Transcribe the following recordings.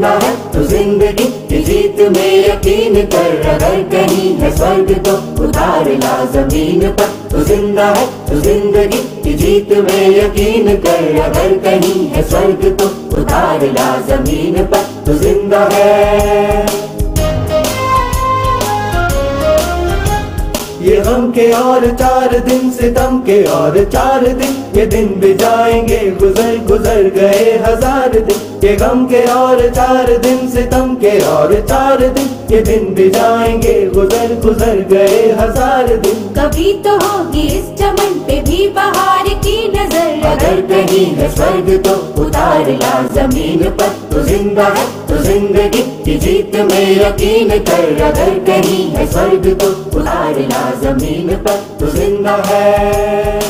ज़िंदा है तो ज़िंदगी की जीत में यकीन कर, अगर कहीं है स्वर्ग तो उतार ला ज़मीन पर। तो ज़िंदा है तो ज़िंदगी की जीत में यकीन कर, अगर कहीं है स्वर्ग तो उतार ला ज़मीन पर। तो ज़िंदा है गम के और चार दिन सितम के और चार दिन ये दिन भी जाएँगे, गुजर गुजर गए हज़ार दिन। ये गम के और चार दिन सितम के और चार दिन ये दिन भी जाएँगे, गुजर गुजर गए हज़ार दिन। कभी तो होगी इस चमन पे भी बहार अगर कहीं है स्वर्ग तो उतार ला ज़मीन पर। तू ज़िंदा है, तू ज़िंदगी की जीत में यकीन कर। अगर कहीं है स्वर्ग तो उतार ला ज़मीन पर। तू ज़िंदा है।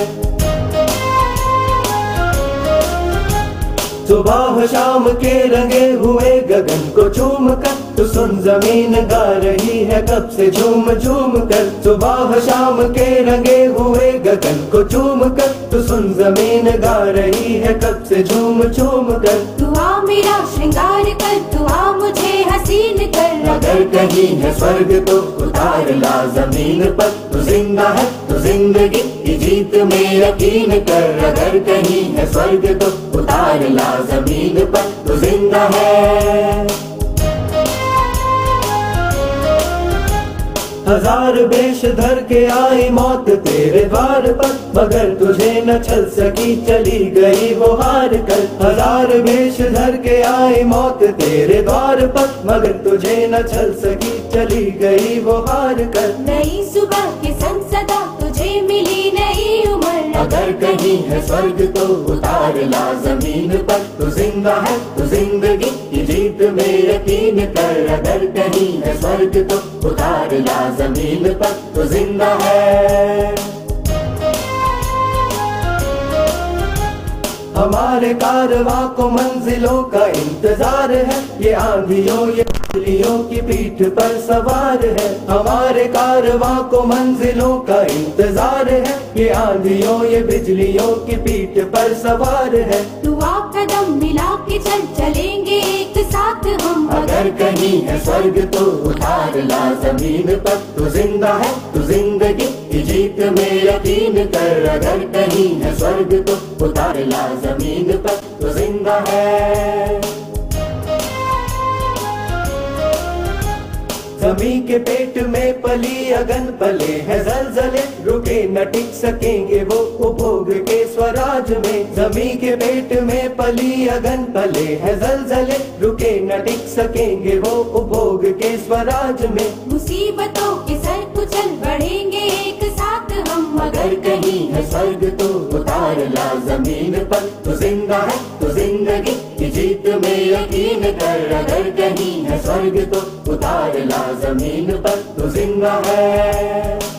सुबह शाम के रंगे हुए गगन को चूम कर तू सुन ज़मीन गा रही है कब से झूम झूम कर। सुबह शाम के रंगे हुए गगन को चूम कर। तू सुन ज़मीन गा रही है कब से झूम झूम कर। तू आ मेरा श्रृंगार कर तू आ मुझे हसीन कर। अगर कहीं है स्वर्ग तो उतार ला ज़मीन पर। तू ज़िंदा है तू ज़िंदगी की जीत में यकीन कर। अगर कहीं है स्वर्ग तो उतार ला ज़मीन पर। तू ज़िंदा है। हज़ार बेश धर के आई मौत तेरे द्वार पर। मगर तुझे न छल सकी चली गई वो हार कर हज़ार बेश धर के आई मौत तेरे द्वार पर। मगर तुझे न छल सकी चली गई वो हार कर नई सुबह के संग सदा तुझे मिली नई उम्र। अगर कहीं है स्वर्ग तो उतार ला ज़मीन पर। तू ज़िंदा है, तू ज़िंदगी की जीत में यकीन कर। अगर कहीं है स्वर्ग तो उतार ला ज़मीन पर, तू ज़िंदा है। हमारे कारवा को मंजिलों का इंतज़ार है। ये आंधियों, ये बिजलियों की पीठ पर सवार है। हमारे कारवा को मंजिलों का इंतज़ार है। ये आंधियों, ये बिजलियों की पीठ पर सवार है। आ कदम मिला के चल चलेंगे एक साथ हम अगर कहीं है स्वर्ग तो उतार ला ज़मीन पर। तू ज़िंदा है, तू ज़िंदगी जीत में यकीन कर। अगर कहीं है स्वर्ग तो उतार ला ज़मीन पर। तू ज़िंदा है। जमी के पेट में पली अगन पले है, जलजले रुके न टिक सकेंगे वो उपभोग के स्वराज में। जमी के पेट में पली अगन पले है, जलजले रुके न टिक सकेंगे वो उपभोग के स्वराज में। मुसीबतों के सर कुचल बढ़ेंगे एक साथ हम, मगर कहीं है स्वर्ग तो उतार ला ज़मीन पर। तू ज़िंदा है, तू ज़िंदगी की जीत में यकीन कर, अगर कहीं है स्वर्ग तो ज़मीन पर तो ज़िंदा है।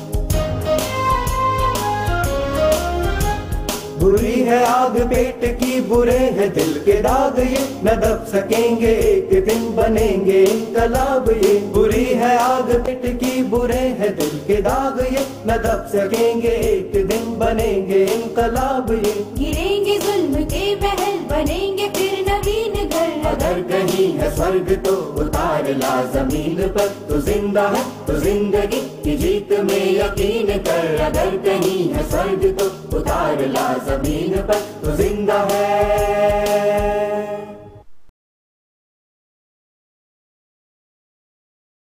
बुरी है आग पेट की बुरे है दिल के दाग ये न दब सकेंगे एक दिन बनेंगे इनकलाब ये बुरी है आग पेट की बुरे है दिल के दाग ये न दब सकेंगे एक दिन बनेंगे इनकलाब ये गिरेंगे जुल्म के महल बनेंगे फिर नवीन घर। अगर कहीं है स्वर्ग तो उतार ला ज़मीन पर। तो ज़िंदा है तो ज़िंदगी की जीत में यकीन कर। अगर कहीं है स्वर्ग तो उतार ला ज़मीन पर तो ज़िंदा है